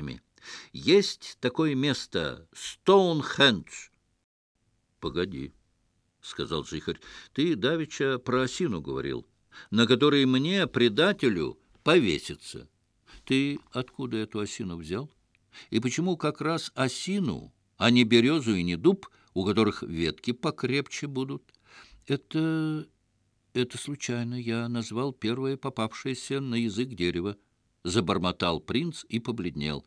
воротами. Есть такое место — Стоунхендж. — Погоди, — сказал Жихарь, — ты давеча про осину говорил, на которой мне, предателю, повеситься. Ты откуда эту осину взял? И почему как раз осину, а не березу и не дуб, у которых ветки покрепче будут? Это... это случайно я назвал первое попавшееся на язык дерево забормотал принц и побледнел.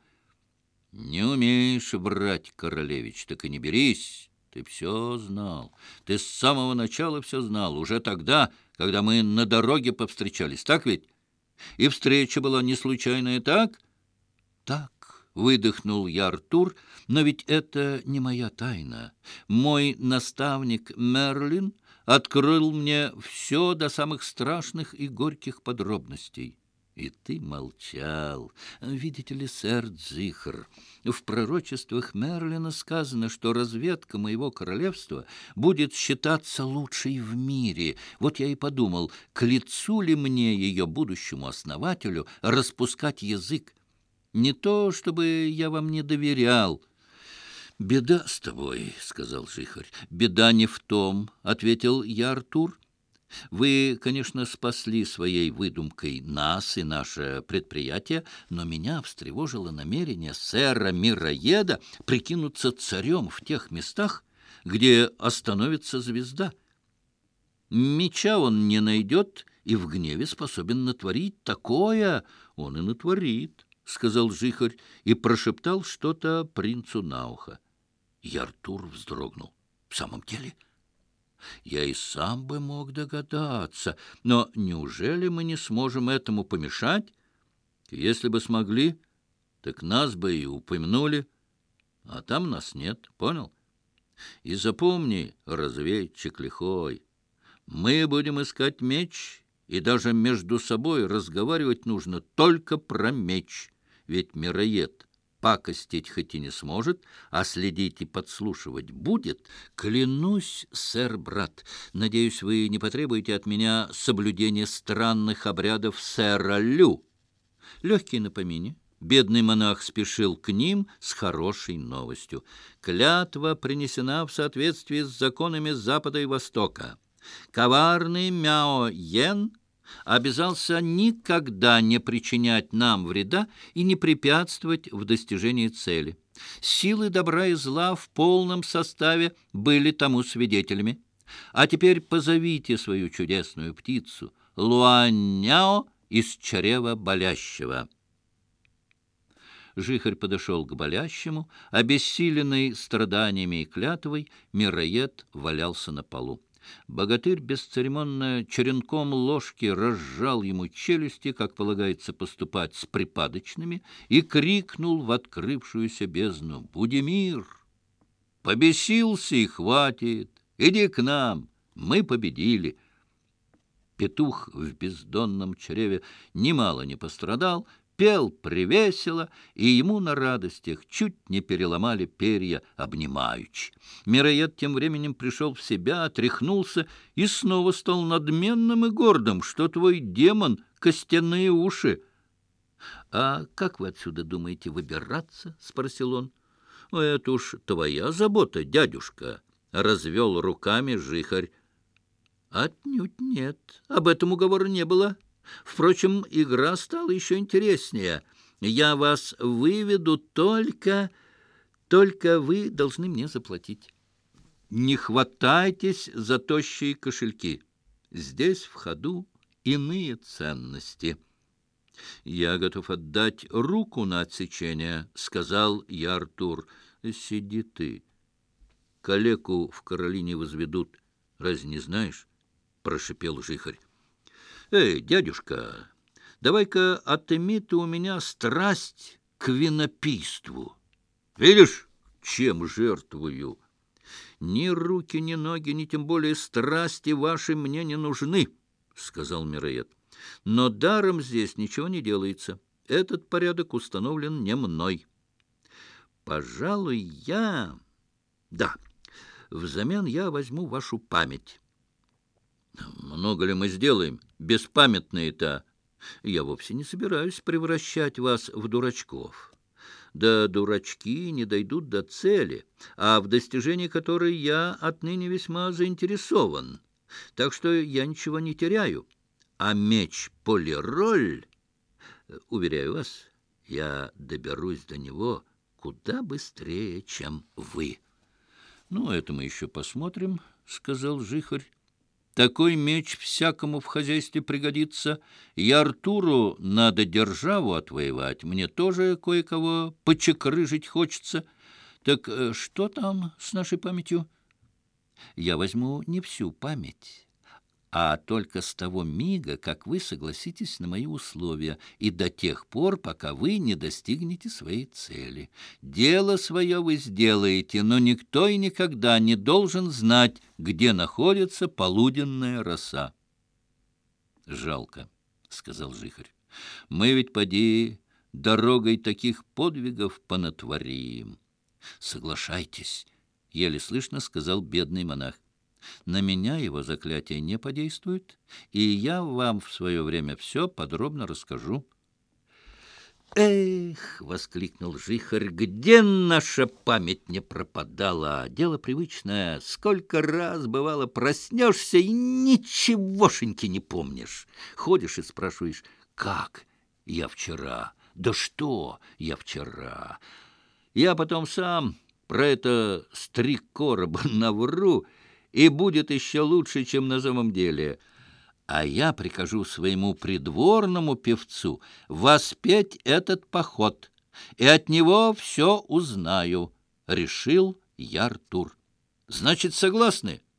«Не умеешь брать, королевич, так и не берись. Ты все знал. Ты с самого начала все знал, уже тогда, когда мы на дороге повстречались, так ведь? И встреча была не случайная, так?» «Так», — выдохнул я Артур, — «но ведь это не моя тайна. Мой наставник Мерлин открыл мне все до самых страшных и горьких подробностей». И ты молчал. Видите ли, сэр Дзихр, в пророчествах Мерлина сказано, что разведка моего королевства будет считаться лучшей в мире. Вот я и подумал, к лицу ли мне ее будущему основателю распускать язык. Не то, чтобы я вам не доверял». «Беда с тобой», — сказал Жихарь. «Беда не в том», — ответил я Артур, — вы, конечно, спасли своей выдумкой нас и наше предприятие, но меня встревожило намерение сэра Мироеда прикинуться царем в тех местах, где остановится звезда. Меча он не найдет и в гневе способен натворить такое, он и натворит, — сказал жихарь и прошептал что-то принцу на ухо. И Артур вздрогнул. — В самом деле? — я и сам бы мог догадаться, но неужели мы не сможем этому помешать? Если бы смогли, так нас бы и упомянули, а там нас нет, понял? И запомни, разведчик лихой, мы будем искать меч, и даже между собой разговаривать нужно только про меч, ведь мироед — пакостить хоть и не сможет, а следить и подслушивать будет, клянусь, сэр-брат, надеюсь, вы не потребуете от меня соблюдения странных обрядов сэра Лю. Легкие напомини. Бедный монах спешил к ним с хорошей новостью. Клятва принесена в соответствии с законами Запада и Востока. Коварный Мяо Йен — обязался никогда не причинять нам вреда и не препятствовать в достижении цели. Силы добра и зла в полном составе были тому свидетелями. А теперь позовите свою чудесную птицу, Луаняо из чрева болящего». Жихарь подошел к болящему, обессиленный страданиями и клятвой, мироед валялся на полу. Богатырь бесцеремонно черенком ложки разжал ему челюсти, как полагается поступать с припадочными, и крикнул в открывшуюся бездну «Будемир! Побесился и хватит! Иди к нам! Мы победили!» Петух в бездонном чреве немало не пострадал, пел привесело, и ему на радостях чуть не переломали перья, обнимаючи. Мироед тем временем пришел в себя, отряхнулся и снова стал надменным и гордым, что твой демон — костяные уши. — А как вы отсюда думаете выбираться? — спросил он. — Это уж твоя забота, дядюшка, — развел руками жихарь. — Отнюдь нет, об этом уговора не было. — Впрочем, игра стала еще интереснее. Я вас выведу только... Только вы должны мне заплатить. Не хватайтесь за тощие кошельки. Здесь в ходу иные ценности. «Я готов отдать руку на отсечение», — сказал я Артур. «Сиди ты. Калеку в Каролине возведут. Разве не знаешь?» — прошипел жихарь. «Эй, дядюшка, давай-ка отыми ты у меня страсть к винопийству. Видишь, чем жертвую? Ни руки, ни ноги, ни тем более страсти ваши мне не нужны», — сказал Мироед. «Но даром здесь ничего не делается. Этот порядок установлен не мной». «Пожалуй, я...» «Да, взамен я возьму вашу память». Много ли мы сделаем? Беспамятные-то! Я вовсе не собираюсь превращать вас в дурачков. Да дурачки не дойдут до цели, а в достижении которой я отныне весьма заинтересован. Так что я ничего не теряю. А меч Полироль, э, уверяю вас, я доберусь до него куда быстрее, чем вы. — Ну, это мы еще посмотрим, — сказал Жихарь. Такой меч всякому в хозяйстве пригодится. Я Артуру надо державу отвоевать. Мне тоже кое-кого почекрыжить хочется. Так э, что там с нашей памятью? Я возьму не всю память, а только с того мига, как вы согласитесь на мои условия, и до тех пор, пока вы не достигнете своей цели. Дело свое вы сделаете, но никто и никогда не должен знать, где находится полуденная роса. — Жалко, — сказал Жихарь. — Мы ведь, поди, дорогой таких подвигов понатворим. — Соглашайтесь, — еле слышно сказал бедный монах. На меня его заклятие не подействует, и я вам в свое время все подробно расскажу. «Эх!» — воскликнул Жихарь. «Где и будет еще лучше, чем на самом деле. А я прикажу своему придворному певцу воспеть этот поход, и от него все узнаю, — решил я, Артур. — Значит, согласны? —